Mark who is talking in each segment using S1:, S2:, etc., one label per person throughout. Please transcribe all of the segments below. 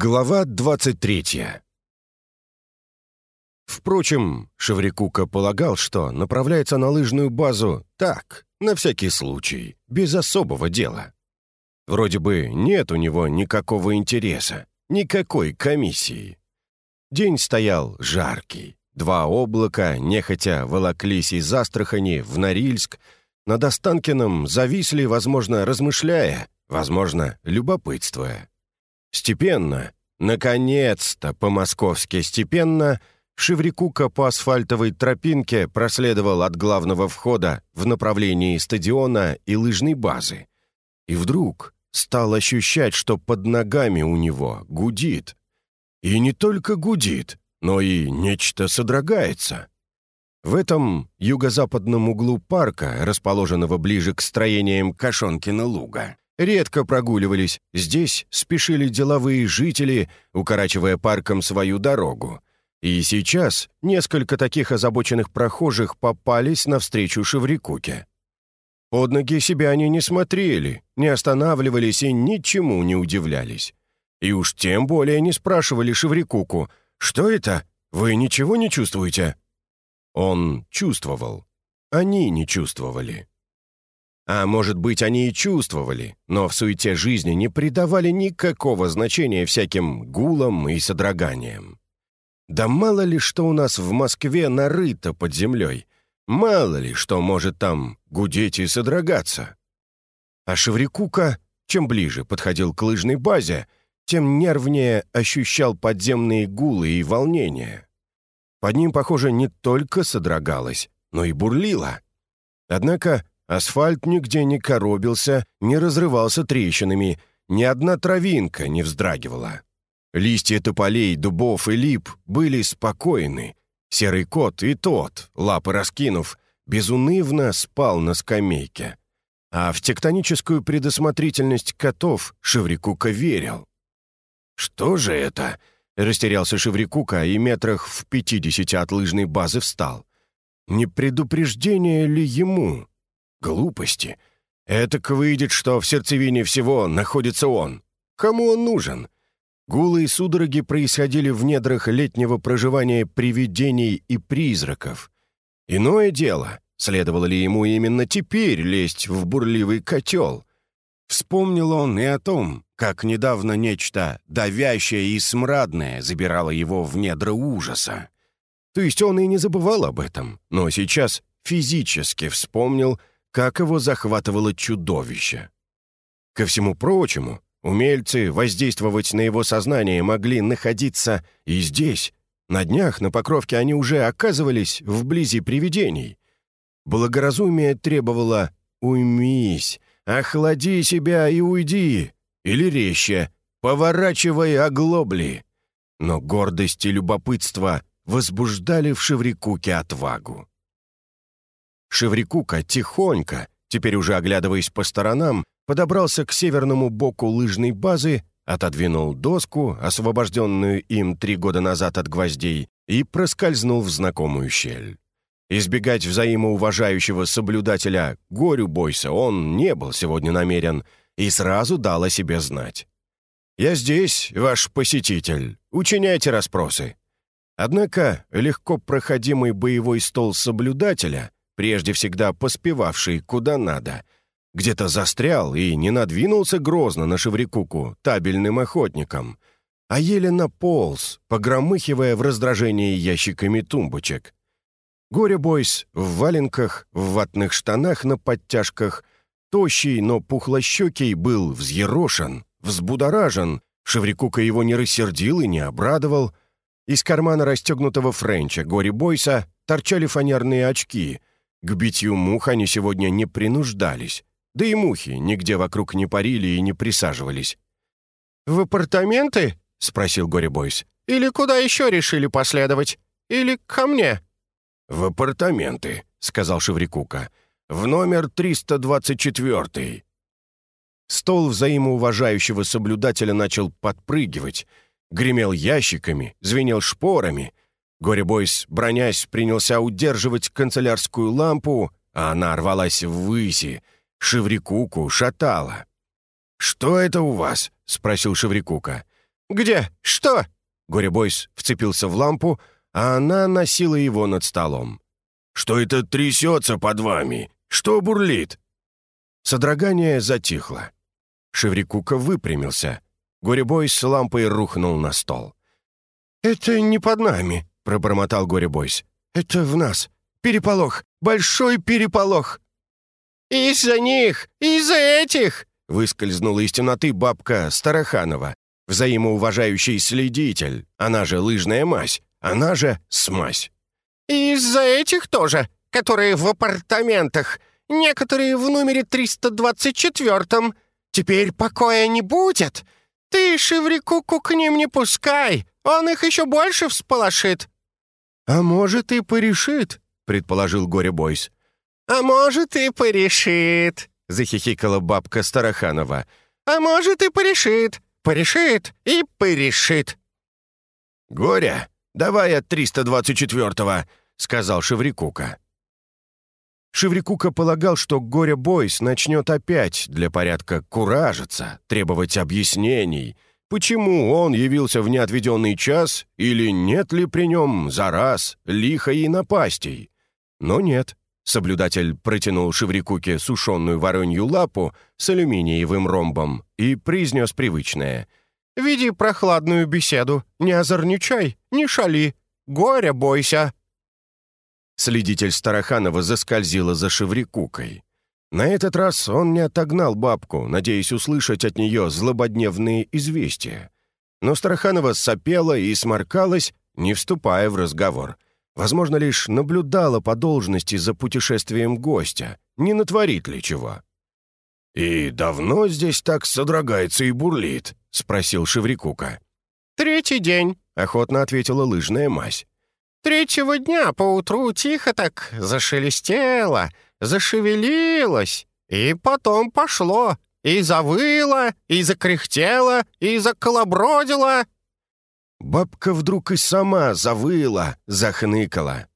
S1: Глава 23 Впрочем, Шеврикука полагал, что направляется на лыжную базу так, на всякий случай, без особого дела. Вроде бы нет у него никакого интереса, никакой комиссии. День стоял жаркий. Два облака, нехотя, волоклись из Астрахани в Норильск, над Останкиным зависли, возможно, размышляя, возможно, любопытствуя. Степенно, наконец-то, по-московски степенно — Шеврикука по асфальтовой тропинке проследовал от главного входа в направлении стадиона и лыжной базы. И вдруг стал ощущать, что под ногами у него гудит. И не только гудит, но и нечто содрогается. В этом юго-западном углу парка, расположенного ближе к строениям Кашонкина луга, редко прогуливались, здесь спешили деловые жители, укорачивая парком свою дорогу, и сейчас несколько таких озабоченных прохожих попались навстречу Шеврикуке. Под ноги себя они не смотрели, не останавливались и ничему не удивлялись. И уж тем более не спрашивали Шеврикуку, «Что это? Вы ничего не чувствуете?» Он чувствовал. Они не чувствовали. А может быть, они и чувствовали, но в суете жизни не придавали никакого значения всяким гулам и содроганиям. Да мало ли что у нас в Москве нарыто под землей. Мало ли что может там гудеть и содрогаться. А Шеврикука, чем ближе подходил к лыжной базе, тем нервнее ощущал подземные гулы и волнения. Под ним, похоже, не только содрогалось, но и бурлило. Однако асфальт нигде не коробился, не разрывался трещинами, ни одна травинка не вздрагивала. Листья тополей, дубов и лип были спокойны. Серый кот и тот, лапы раскинув, безунывно спал на скамейке. А в тектоническую предусмотрительность котов Шеврикука верил. «Что же это?» — растерялся Шеврикука и метрах в пятидесяти от лыжной базы встал. «Не предупреждение ли ему?» «Глупости. Этак выйдет, что в сердцевине всего находится он. Кому он нужен?» Гулы и судороги происходили в недрах летнего проживания привидений и призраков. Иное дело, следовало ли ему именно теперь лезть в бурливый котел. Вспомнил он и о том, как недавно нечто давящее и смрадное забирало его в недра ужаса. То есть он и не забывал об этом, но сейчас физически вспомнил, как его захватывало чудовище. Ко всему прочему, Умельцы воздействовать на его сознание могли находиться и здесь. На днях на Покровке они уже оказывались вблизи привидений. Благоразумие требовало «уймись», «охлади себя и уйди», или резче «поворачивай оглобли». Но гордость и любопытство возбуждали в Шеврикуке отвагу. Шеврикука тихонько, теперь уже оглядываясь по сторонам, подобрался к северному боку лыжной базы, отодвинул доску, освобожденную им три года назад от гвоздей, и проскользнул в знакомую щель. Избегать взаимоуважающего соблюдателя горю бойся он не был сегодня намерен и сразу дал о себе знать. «Я здесь, ваш посетитель. Учиняйте расспросы». Однако легко проходимый боевой стол соблюдателя, прежде всегда поспевавший куда надо — где-то застрял и не надвинулся грозно на Шеврикуку табельным охотником, а еле наполз, погромыхивая в раздражении ящиками тумбочек. Горе-бойс в валенках, в ватных штанах на подтяжках, тощий, но пухлощекий был взъерошен, взбудоражен, Шеврикука его не рассердил и не обрадовал. Из кармана расстегнутого френча горе-бойса торчали фанерные очки. К битью мух они сегодня не принуждались. Да и мухи нигде вокруг не парили и не присаживались. «В апартаменты?» — спросил Горе-бойс. «Или куда еще решили последовать? Или ко мне?» «В апартаменты», — сказал Шеврикука. «В номер 324». Стол взаимоуважающего соблюдателя начал подпрыгивать, гремел ящиками, звенел шпорами. Горе-бойс, бронясь, принялся удерживать канцелярскую лампу, а она рвалась ввыси, Шеврикуку шатало. «Что это у вас?» — спросил Шеврикука. Где? Что?» Горебойс вцепился в лампу, а она носила его над столом. «Что это трясется под вами? Что бурлит?» Содрогание затихло. Шеврикука выпрямился. Горебойс с лампой рухнул на стол. «Это не под нами», — пробормотал Горебойс. «Это в нас. Переполох. Большой переполох». «Из-за них! Из-за этих!» — выскользнула из темноты бабка Староханова, взаимоуважающий следитель, она же лыжная мазь, она же смазь.
S2: «Из-за этих тоже, которые в апартаментах, некоторые в номере 324-м. Теперь покоя не будет. Ты Шеврикуку к ним не пускай, он их еще больше всполошит».
S1: «А может, и порешит», — предположил Горе-бойс.
S2: «А может, и порешит», — захихикала бабка Староханова. «А может, и порешит порешит и порешит».
S1: «Горя, давай от 324-го», — сказал Шеврикука. Шеврикука полагал, что Горя Бойс начнет опять для порядка куражиться, требовать объяснений, почему он явился в неотведенный час или нет ли при нем за раз лиха и напастей. Но нет. Соблюдатель протянул Шеврикуке сушеную воронью лапу с алюминиевым ромбом и произнес привычное. «Веди прохладную беседу, не озорничай, не шали, горя бойся». Следитель Староханова заскользила за Шеврикукой. На этот раз он не отогнал бабку, надеясь услышать от нее злободневные известия. Но Староханова сопела и сморкалась, не вступая в разговор — Возможно, лишь наблюдала по должности за путешествием гостя, не натворит ли чего. «И давно здесь так содрогается и бурлит?» — спросил Шеврикука.
S2: «Третий день», — охотно ответила лыжная мазь. «Третьего дня поутру тихо так зашелестело, зашевелилось, и потом пошло, и завыло, и закряхтело, и заколобродило,
S1: Бабка вдруг и сама завыла, захныкала.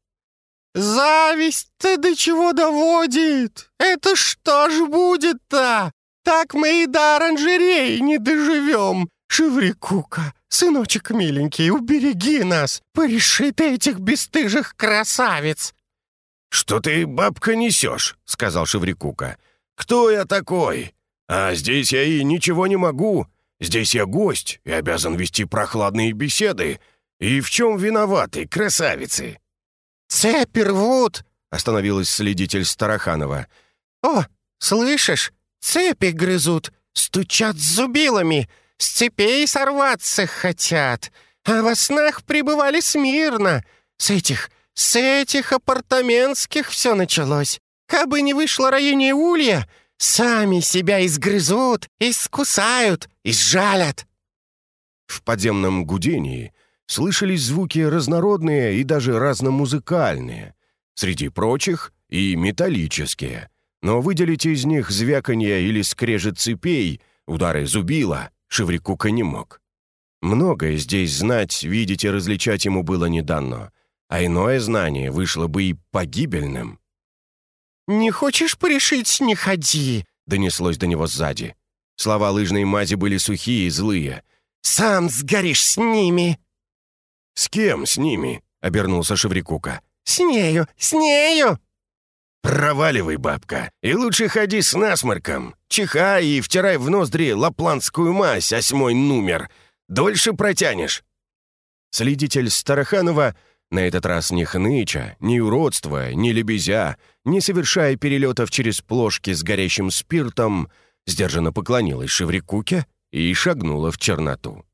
S2: «Зависть-то до чего доводит? Это что ж будет-то? Так мы и до оранжерей не доживем. Шеврикука, сыночек миленький, убереги нас, пореши ты этих бесстыжих красавиц!»
S1: «Что ты, бабка, несешь?» — сказал Шеврикука. «Кто я такой? А здесь я и ничего не могу. Здесь я гость и обязан вести прохладные беседы. И в чем виноваты красавицы?»
S2: «Цепи рвут!»
S1: — остановилась следитель Староханова.
S2: «О, слышишь? Цепи грызут, стучат зубилами, с цепей сорваться хотят, а во снах пребывали смирно. С этих, с этих апартаментских все началось. Кабы не вышло роение улья, Сами себя изгрызут, искусают, изжалят!»
S1: В подземном гудении слышались звуки разнородные и даже разномузыкальные. Среди прочих и металлические. Но выделить из них звяканье или скрежет цепей, удары зубила, Шеврикука не мог. Многое здесь знать, видеть и различать ему было не дано, а иное знание вышло бы и погибельным.
S2: «Не хочешь порешить, не ходи!»
S1: — донеслось до него сзади. Слова лыжной мази были сухие и злые.
S2: «Сам сгоришь с ними!»
S1: «С кем с ними?» — обернулся Шеврикука.
S2: «С нею! С нею!»
S1: «Проваливай, бабка, и лучше ходи с насморком. Чихай и втирай в ноздри лапландскую мазь, осьмой номер. Дольше протянешь». Следитель Староханова на этот раз ни хныча, ни уродства, ни лебезя, не совершая перелетов через плошки с горящим спиртом, сдержанно поклонилась Шеврикуке и шагнула в черноту.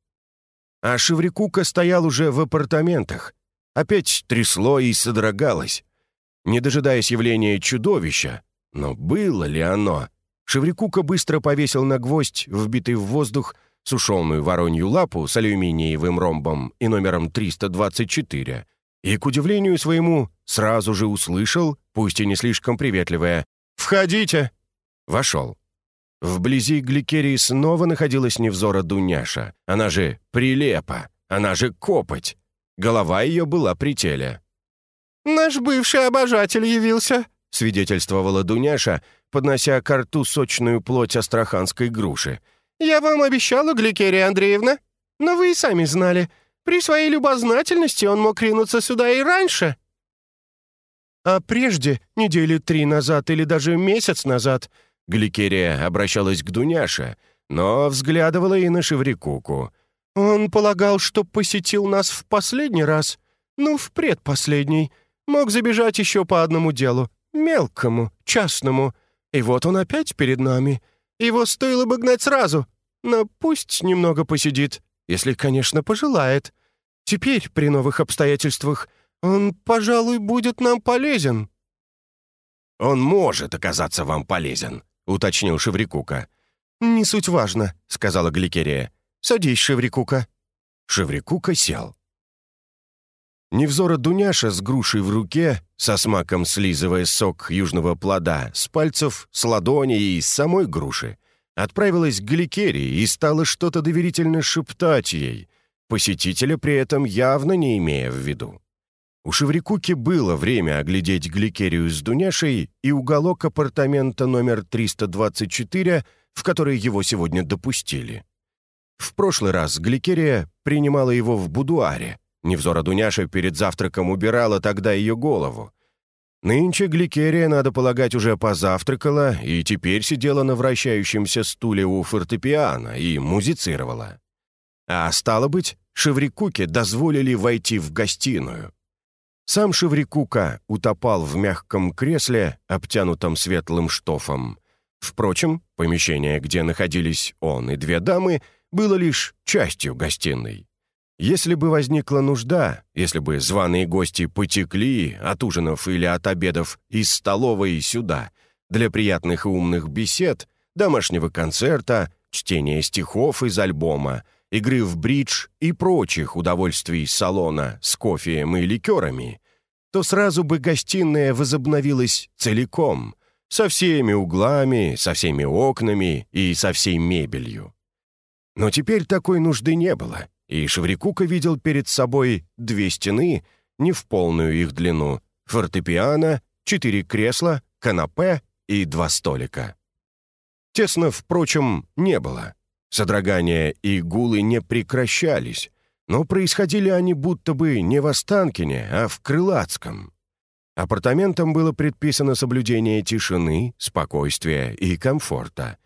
S1: А Шеврикука стоял уже в апартаментах. Опять трясло и содрогалось. Не дожидаясь явления чудовища, но было ли оно? Шеврикука быстро повесил на гвоздь, вбитый в воздух, сушеную воронью лапу с алюминиевым ромбом и номером 324, и, к удивлению своему, сразу же услышал, пусть и не слишком приветливое «Входите!» Вошел. Вблизи Гликерии снова находилась невзора Дуняша, она же Прилепа, она же Копоть. Голова ее была при теле.
S2: «Наш бывший обожатель явился», —
S1: свидетельствовала Дуняша, поднося к рту сочную плоть астраханской груши.
S2: «Я вам обещала, Гликерия Андреевна?» Но вы и сами знали, при своей любознательности он мог ринуться сюда и раньше».
S1: А прежде, недели три назад или даже месяц назад, Гликерия обращалась к Дуняше, но взглядывала и на Шеврикуку. «Он полагал, что посетил нас в последний раз, ну, в предпоследний. Мог забежать еще по одному делу, мелкому, частному. И вот он опять перед нами. Его стоило бы гнать сразу, но пусть немного посидит, если, конечно, пожелает. Теперь, при новых обстоятельствах, он, пожалуй, будет нам полезен». «Он может оказаться вам полезен», — уточнил Шеврикука. «Не суть важно», — сказала Гликерия. «Садись, Шеврикука». Шеврикука сел. Невзора Дуняша с грушей в руке, со смаком слизывая сок южного плода, с пальцев, с ладони и с самой груши, отправилась к Гликерии и стала что-то доверительно шептать ей, посетителя при этом явно не имея в виду. У Шеврикуки было время оглядеть Гликерию с Дуняшей и уголок апартамента номер 324, в который его сегодня допустили. В прошлый раз Гликерия принимала его в будуаре. Невзора Дуняша перед завтраком убирала тогда ее голову. Нынче Гликерия, надо полагать, уже позавтракала и теперь сидела на вращающемся стуле у фортепиано и музицировала. А стало быть, Шеврикуке дозволили войти в гостиную. Сам Шеврикука утопал в мягком кресле, обтянутом светлым штофом. Впрочем, помещение, где находились он и две дамы, было лишь частью гостиной. Если бы возникла нужда, если бы званые гости потекли от ужинов или от обедов из столовой сюда для приятных и умных бесед, домашнего концерта, чтения стихов из альбома — игры в бридж и прочих удовольствий салона с кофеем и ликерами, то сразу бы гостиная возобновилась целиком, со всеми углами, со всеми окнами и со всей мебелью. Но теперь такой нужды не было, и Шеврикука видел перед собой две стены, не в полную их длину, фортепиано, четыре кресла, канапе и два столика. Тесно, впрочем, не было. Содрогания и гулы не прекращались, но происходили они будто бы не в Останкине, а в Крылатском. Апартаментам было предписано соблюдение тишины, спокойствия и комфорта.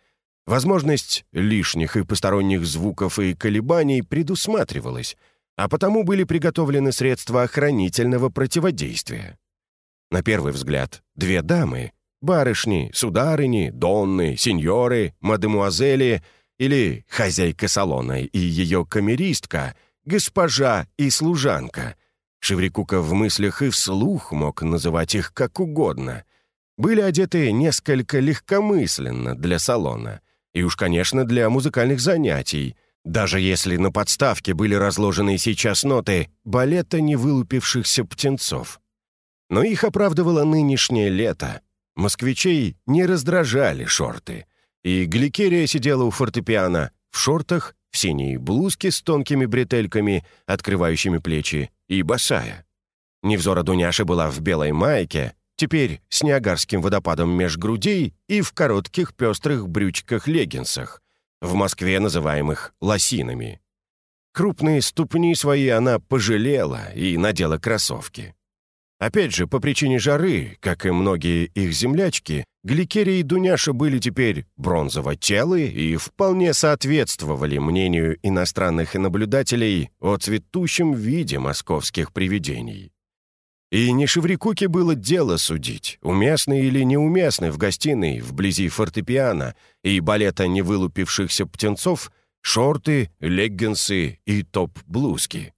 S1: Возможность лишних и посторонних звуков и колебаний предусматривалась, а потому были приготовлены средства охранительного противодействия. На первый взгляд, две дамы — барышни, сударыни, донны, сеньоры, мадемуазели — или хозяйка салона и ее камеристка, госпожа и служанка. Шеврикука в мыслях и вслух мог называть их как угодно. Были одеты несколько легкомысленно для салона. И уж, конечно, для музыкальных занятий, даже если на подставке были разложены сейчас ноты балета невылупившихся птенцов. Но их оправдывало нынешнее лето. Москвичей не раздражали шорты — и Гликерия сидела у фортепиано в шортах, в синей блузке с тонкими бретельками, открывающими плечи, и босая. Невзора Дуняша была в белой майке, теперь с неагарским водопадом меж грудей и в коротких пестрых брючках-леггинсах, в Москве называемых лосинами. Крупные ступни свои она пожалела и надела кроссовки. Опять же, по причине жары, как и многие их землячки, Гликерия и Дуняша были теперь бронзово-телы и вполне соответствовали мнению иностранных наблюдателей о цветущем виде московских привидений. И не Шеврикуке было дело судить, уместны или неуместны в гостиной вблизи фортепиано и балета невылупившихся птенцов шорты, леггинсы и топ-блузки.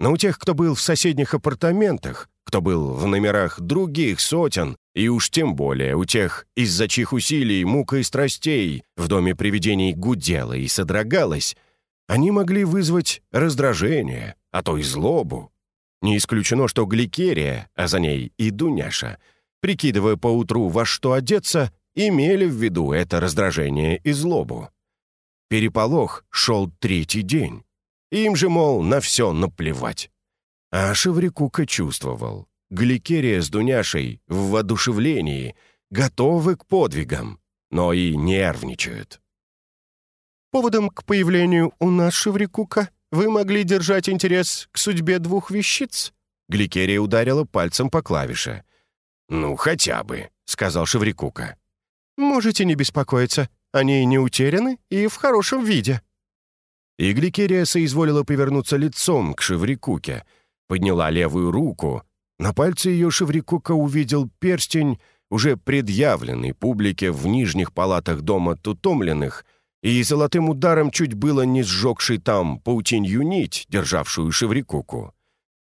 S1: Но у тех, кто был в соседних апартаментах, кто был в номерах других сотен, и уж тем более у тех, из-за чьих усилий, мук и страстей в доме привидений гудело и содрогалось, они могли вызвать раздражение, а то и злобу. Не исключено, что Гликерия, а за ней и Дуняша, прикидывая поутру, во что одеться, имели в виду это раздражение и злобу. Переполох шел третий день. Им же, мол, на все наплевать. А Шеврикука чувствовал. Гликерия с Дуняшей в воодушевлении, готовы к подвигам, но и нервничают.
S2: Поводом к появлению у нас Шеврикука вы могли держать интерес к судьбе двух вещиц?» Гликерия ударила пальцем по клавише.
S1: «Ну, хотя бы», — сказал Шеврикука.
S2: «Можете не беспокоиться. Они не утеряны и в хорошем виде».
S1: И Гликерия соизволила повернуться лицом к Шеврикуке, подняла левую руку. На пальце ее Шеврикука увидел перстень, уже предъявленный публике в нижних палатах дома Тутомленных, и золотым ударом чуть было не сжегший там паутинью нить, державшую Шеврикуку.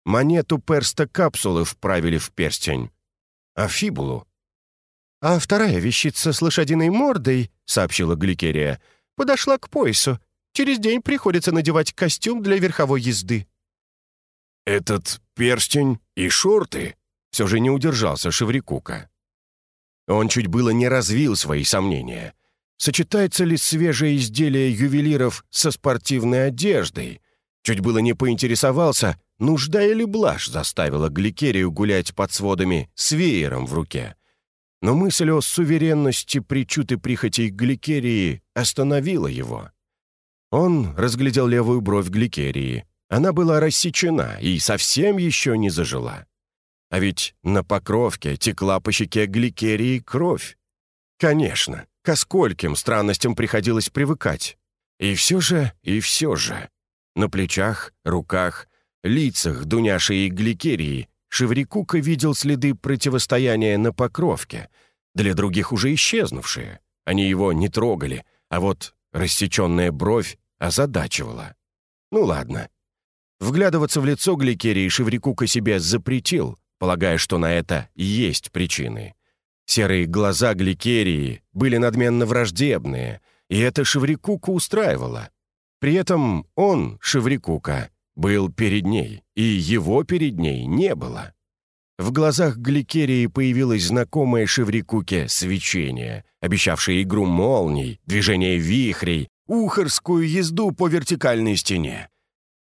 S1: Монету перста капсулы вправили в перстень, а фибулу
S2: «А вторая вещица с лошадиной мордой», — сообщила Гликерия, — «подошла к поясу. Через день приходится надевать костюм для верховой езды».
S1: «Этот перстень и шорты?» — все же не удержался Шеврикука. Он чуть было не развил свои сомнения. Сочетается ли свежее изделие ювелиров со спортивной одеждой? Чуть было не поинтересовался, нужда или блажь заставила Гликерию гулять под сводами с веером в руке. Но мысль о суверенности причуд и прихотей Гликерии остановила его. Он разглядел левую бровь Гликерии. Она была рассечена и совсем еще не зажила. А ведь на покровке текла по щеке Гликерии кровь. Конечно, ко скольким странностям приходилось привыкать. И все же, и все же. На плечах, руках, лицах Дуняши и Гликерии Шеврикука видел следы противостояния на покровке, для других уже исчезнувшие. Они его не трогали, а вот рассеченная бровь озадачивала. Ну ладно. Вглядываться в лицо Гликерии Шеврикука себе запретил, полагая, что на это есть причины. Серые глаза Гликерии были надменно враждебные, и это Шеврикука устраивало. При этом он, Шеврикука, был перед ней, и его перед ней не было. В глазах Гликерии появилось знакомое Шеврикуке свечение, обещавшее игру молний, движение вихрей, ухарскую езду по вертикальной стене.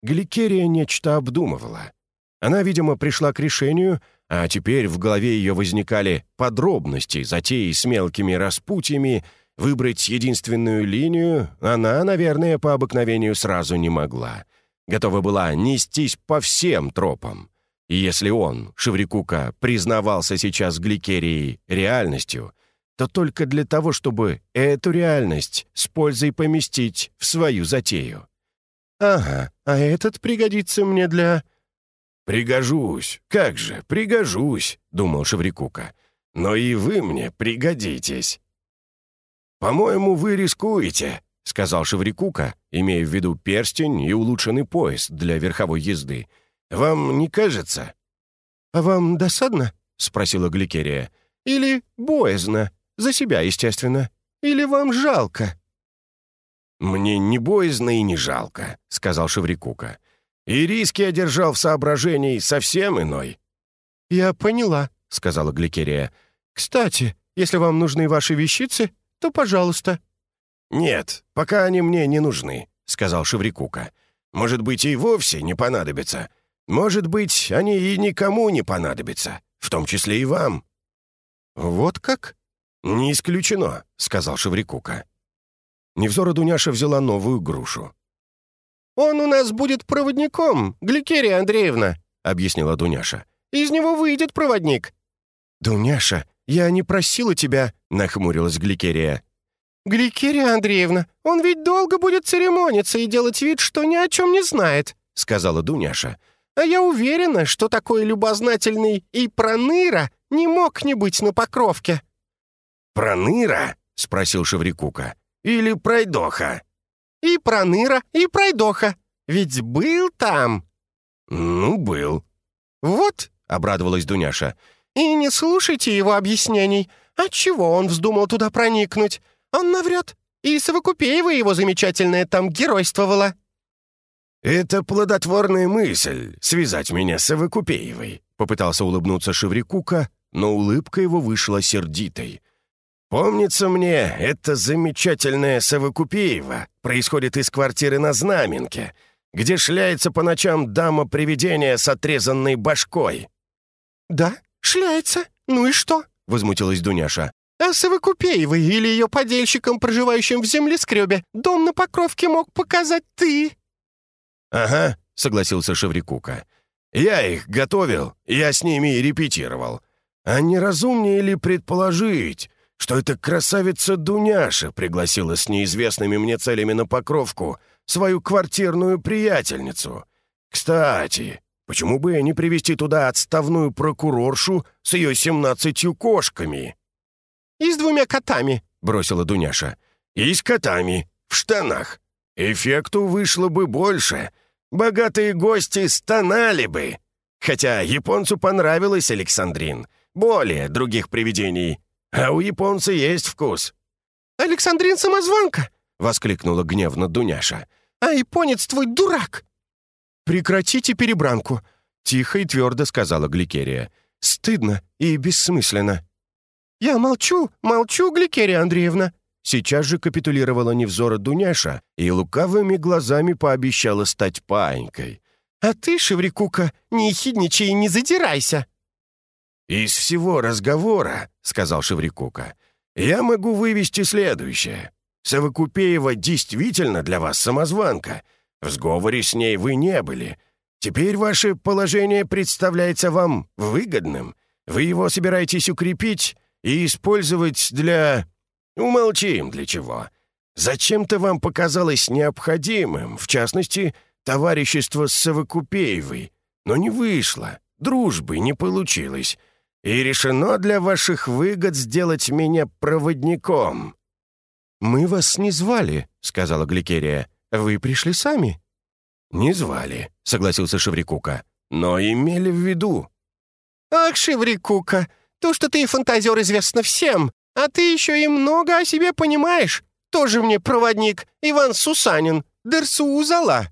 S1: Гликерия нечто обдумывала. Она, видимо, пришла к решению, а теперь в голове ее возникали подробности затеи с мелкими распутьями, выбрать единственную линию она, наверное, по обыкновению сразу не могла — готова была нестись по всем тропам. И если он, Шеврикука, признавался сейчас Гликерии реальностью, то только для того, чтобы эту реальность с пользой поместить в свою затею. «Ага, а этот пригодится мне для...» «Пригожусь, как же, пригожусь», — думал Шеврикука. «Но и вы мне пригодитесь». «По-моему, вы рискуете», — сказал Шеврикука, имея в виду перстень и улучшенный пояс для верховой езды. «Вам не кажется?»
S2: «А вам досадно?» — спросила Гликерия. «Или боязно? За себя, естественно. Или вам жалко?»
S1: «Мне не боязно и не жалко», — сказал Шеврикука. «И риски одержал в соображении совсем иной».
S2: «Я поняла», — сказала Гликерия. «Кстати, если вам нужны ваши вещицы, то пожалуйста».
S1: «Нет, пока они мне не нужны», — сказал Шеврикука. «Может быть, и вовсе не понадобятся. Может быть, они и никому не понадобятся, в том числе и вам».
S2: «Вот как?»
S1: «Не исключено», — сказал Шеврикука. Невзора Дуняша взяла новую грушу.
S2: «Он у нас будет проводником, Гликерия Андреевна», — объяснила Дуняша. «Из него выйдет проводник».
S1: «Дуняша, я не просила тебя», — нахмурилась Гликерия.
S2: «Гликерия Андреевна, он ведь долго будет церемониться и делать вид, что ни о чем не знает», — сказала Дуняша. «А я уверена, что такой любознательный и проныра не мог не быть на покровке».
S1: «Проныра?» — спросил Шеврикука. «Или пройдоха?»
S2: «И проныра, и пройдоха. Ведь был там».
S1: «Ну, был».
S2: «Вот», — обрадовалась Дуняша. «И не слушайте его объяснений. Отчего он вздумал туда проникнуть? Он наврет. И Совокупеева его замечательная там геройствовала».
S1: «Это плодотворная мысль — связать меня с Совокупеевой», — попытался улыбнуться Шеврикука, но улыбка его вышла сердитой. «Помнится мне, эта замечательная Совокупеева происходит из квартиры на Знаменке, где шляется по ночам дама-привидения с отрезанной башкой».
S2: «Да, шляется. Ну и что?» — возмутилась Дуняша. А Совокупеевой или ее подельщикам, проживающим в землескребе, дом на Покровке мог показать ты».
S1: «Ага», — согласился Шеврикука. «Я их готовил, я с ними и репетировал. А не разумнее ли предположить, что эта красавица Дуняша пригласила с неизвестными мне целями на Покровку свою квартирную приятельницу? Кстати, почему бы не привести туда отставную прокуроршу с ее семнадцатью кошками?»
S2: «И с двумя котами», —
S1: бросила Дуняша. «И с котами, в штанах. Эффекту вышло бы больше. Богатые гости стонали бы. Хотя японцу понравилось Александрин. Более других привидений. А у японца есть вкус».
S2: «Александрин самозванка!»
S1: — воскликнула гневно Дуняша.
S2: «А японец твой дурак!»
S1: «Прекратите перебранку!» — тихо и твердо сказала Гликерия. «Стыдно и бессмысленно».
S2: «Я молчу, молчу, Гликерия Андреевна!»
S1: Сейчас же капитулировала невзора Дуняша и лукавыми глазами пообещала стать паинькой.
S2: «А ты, Шеврикука, не хидничай и не задирайся!»
S1: «Из всего разговора, — сказал Шеврикука, — я могу вывести следующее. Совокупеева действительно для вас самозванка. В сговоре с ней вы не были. Теперь ваше положение представляется вам выгодным. Вы его собираетесь укрепить и использовать для... Умолчим для чего. Зачем-то вам показалось необходимым, в частности, товарищество с Совокупеевой, но не вышло, дружбы не получилось, и решено для ваших выгод сделать меня проводником».
S2: «Мы вас не звали», — сказала Гликерия. «Вы пришли сами».
S1: «Не звали», — согласился Шеврикука, «но имели в виду».
S2: «Ах, Шеврикука, то, что ты фантазер, известно всем. А ты еще и много о себе понимаешь. Тоже мне проводник, Иван Сусанин, Дерсу Узала».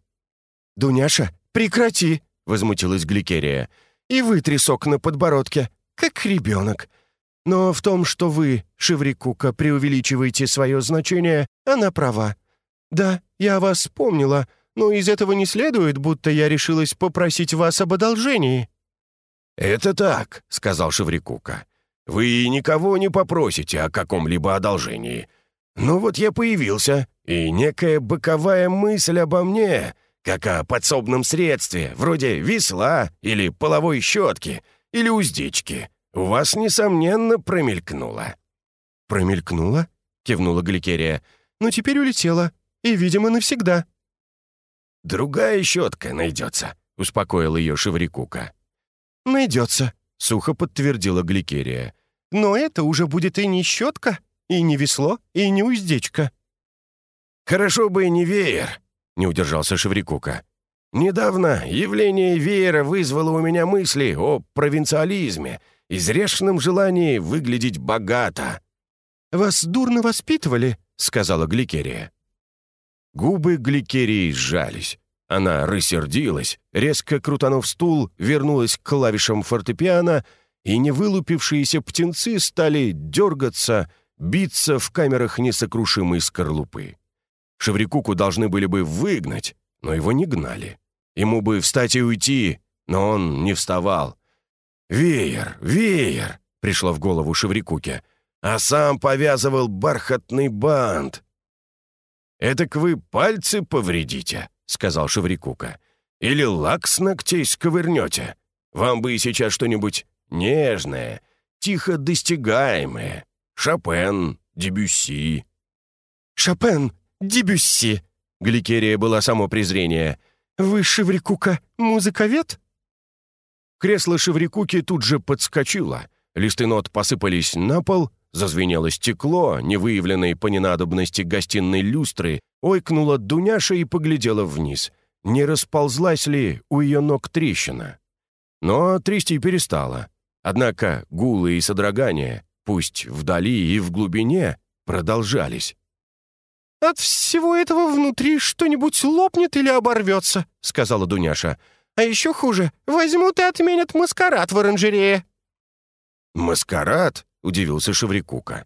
S1: «Дуняша, прекрати!» — возмутилась Гликерия. «И вытри сок на подбородке, как ребенок. Но в том, что вы, Шеврикука, преувеличиваете свое значение, она права. Да, я вас помнила, но из этого не следует, будто я решилась попросить вас об одолжении». «Это так», — сказал Шеврикука. Вы никого не попросите о каком-либо одолжении. Ну вот я появился, и некая боковая мысль обо мне, как о подсобном средстве, вроде весла или половой щетки, или уздечки, у вас, несомненно, промелькнула».
S2: «Промелькнула?» — кивнула Гликерия. «Но теперь улетела, и, видимо, навсегда».
S1: «Другая щетка найдется», — успокоил ее Шеврикука.
S2: «Найдется», — сухо подтвердила Гликерия. Но это уже будет и не щетка, и не весло, и не уздечка».
S1: «Хорошо бы и не веер», — не удержался Шеврикука. «Недавно явление веера вызвало у меня мысли о провинциализме, изрешенном желании выглядеть богато».
S2: «Вас дурно воспитывали», — сказала Гликерия.
S1: Губы Гликерии сжались. Она рассердилась, резко крутанув стул, вернулась к клавишам фортепиано и невылупившиеся птенцы стали дергаться, биться в камерах несокрушимой скорлупы. Шеврикуку должны были бы выгнать, но его не гнали. Ему бы встать и уйти, но он не вставал. «Веер, веер!» — пришло в голову Шеврикуке, а сам повязывал бархатный бант. «Этак вы пальцы повредите», — сказал Шеврикука. «Или лак с ногтей сковырнете. Вам бы сейчас что-нибудь нежное, тихо достигаемое. Шопен, Дебюсси.
S2: «Шопен, Дебюсси!»
S1: Гликерия была само презрение.
S2: «Вы, Шеврикука, музыковед?»
S1: Кресло Шеврикуки тут же подскочило. Листы нот посыпались на пол, зазвенело стекло, невыявленной по ненадобности гостиной люстры, ойкнула Дуняша и поглядела вниз. Не расползлась ли у ее ног трещина? Но трясти перестала. Однако гулы и содрогания, пусть вдали и в глубине, продолжались.
S2: «От всего этого внутри что-нибудь лопнет или оборвется», — сказала Дуняша. «А еще хуже, возьмут и отменят маскарад в оранжерее».
S1: «Маскарад?» — удивился Шеврикука.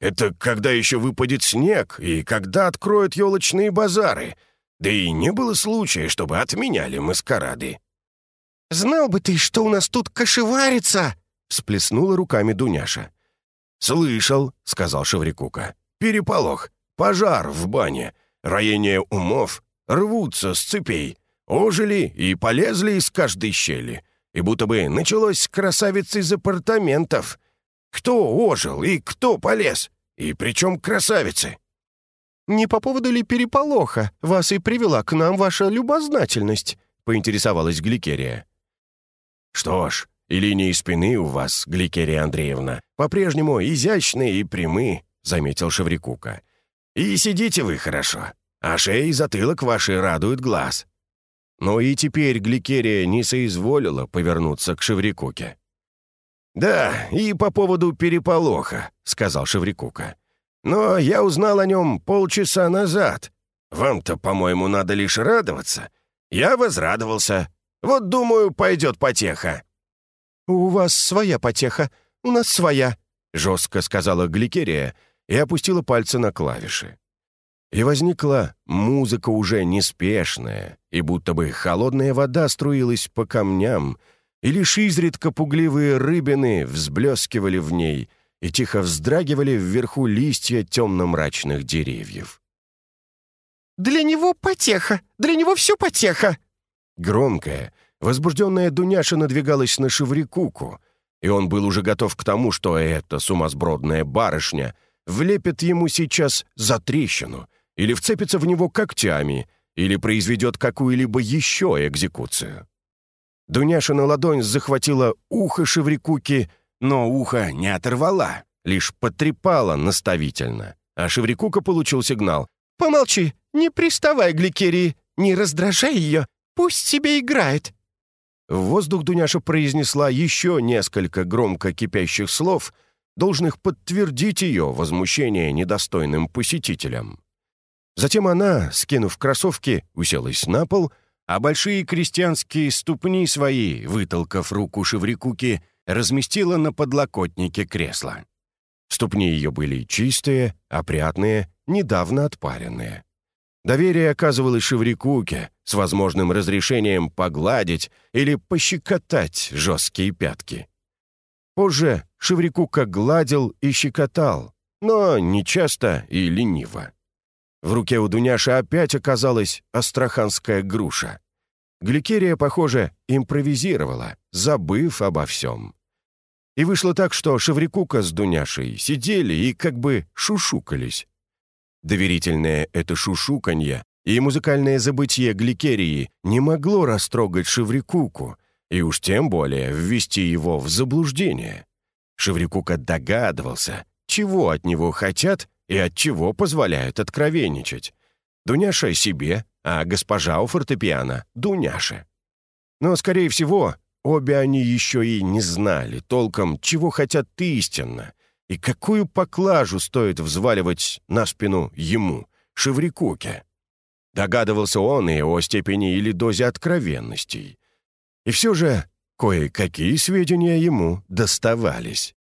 S1: «Это когда еще выпадет снег и когда откроют елочные базары. Да и не было случая, чтобы отменяли маскарады».
S2: «Знал бы ты, что у нас тут кошеварится!» — всплеснула руками Дуняша.
S1: «Слышал», — сказал Шеврикука. «Переполох, пожар в бане, роение умов, рвутся с цепей. ожили и полезли из каждой щели, и будто бы началось с красавицы из апартаментов. Кто ожил и кто полез? И причем красавицы?
S2: «Не по поводу ли переполоха вас и привела к нам ваша любознательность?» — поинтересовалась Гликерия.
S1: «Что ж, и линии спины у вас, Гликерия Андреевна, по-прежнему изящные и прямы», — заметил Шеврикука. «И сидите вы хорошо, а шея и затылок ваши радуют глаз». Но и теперь Гликерия не соизволила повернуться к Шеврикуке. «Да, и по поводу переполоха», — сказал Шеврикука. Но я узнал о нем полчаса назад. Вам-то, по-моему, надо лишь радоваться. Я возрадовался. Вот, думаю, пойдет потеха».
S2: «У вас своя потеха, у нас своя», —
S1: жестко сказала Гликерия и опустила пальцы на клавиши. И возникла музыка уже неспешная, и будто бы холодная вода струилась по камням, и лишь изредка пугливые рыбины взблескивали в ней — и тихо вздрагивали вверху листья темно-мрачных деревьев.
S2: «Для него потеха! Для него все потеха!»
S1: Громкая, возбужденная Дуняша надвигалась на Шеврикуку, и он был уже готов к тому, что эта сумасбродная барышня влепит ему сейчас за трещину или вцепится в него когтями, или произведет какую-либо еще экзекуцию. Дуняшина ладонь захватила ухо Шеврикуки но ухо не оторвала, лишь потрепала наставительно. А Шеврикука получил сигнал.
S2: «Помолчи, не приставай, Гликерии, не раздражай ее, пусть себе играет».
S1: В воздух Дуняша произнесла еще несколько громко кипящих слов, должных подтвердить ее возмущение недостойным посетителям. Затем она, скинув кроссовки, уселась на пол, а большие крестьянские ступни свои, вытолкав руку Шеврикуки, разместила на подлокотнике кресла. Ступни ее были чистые, опрятные, недавно отпаренные. Доверие оказывалось Шеврикуке с возможным разрешением погладить или пощекотать жесткие пятки. Позже Шеврикука гладил и щекотал, но нечасто и лениво. В руке у Дуняши опять оказалась астраханская груша. Гликерия, похоже, импровизировала, забыв обо всем. И вышло так, что Шеврикука с Дуняшей сидели и как бы шушукались. Доверительное это шушуканье и музыкальное забытие гликерии не могло растрогать Шеврикуку, и уж тем более ввести его в заблуждение. Шеврикука догадывался, чего от него хотят и от чего позволяют откровенничать. Дуняша себе, а госпожа у фортепиано — Дуняша. Но, скорее всего, Обе они еще и не знали толком, чего хотят истинно, и какую поклажу стоит взваливать на спину ему, Шеврикуке. Догадывался он и о степени или дозе откровенностей. И все же кое-какие сведения ему доставались.